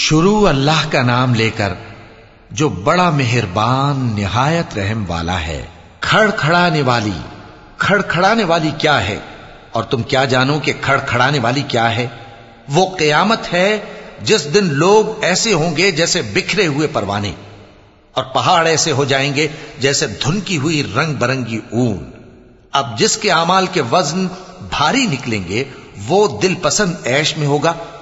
शुरू अल्लाह का नाम लेकर जो बड़ा मेहरबान, निहायत रहम वाला है, खड़खड़ाने वाली खड़खड़ाने वाली क्या है? और तुम क्या जानो कि खड़खड़ाने वाली क्या है? वो कयामत है जिस दिन लोग ऐसे होंगे जैसे बिखरे हुए परवाने और पहाड़ ऐसे हो जाएँगे जैसे धुनकी हुई रंग बरंगी ऊन। अब जिसके अमाल के वज़न भारी निकलेंगे, वो दिल पसंद ऐश में होगा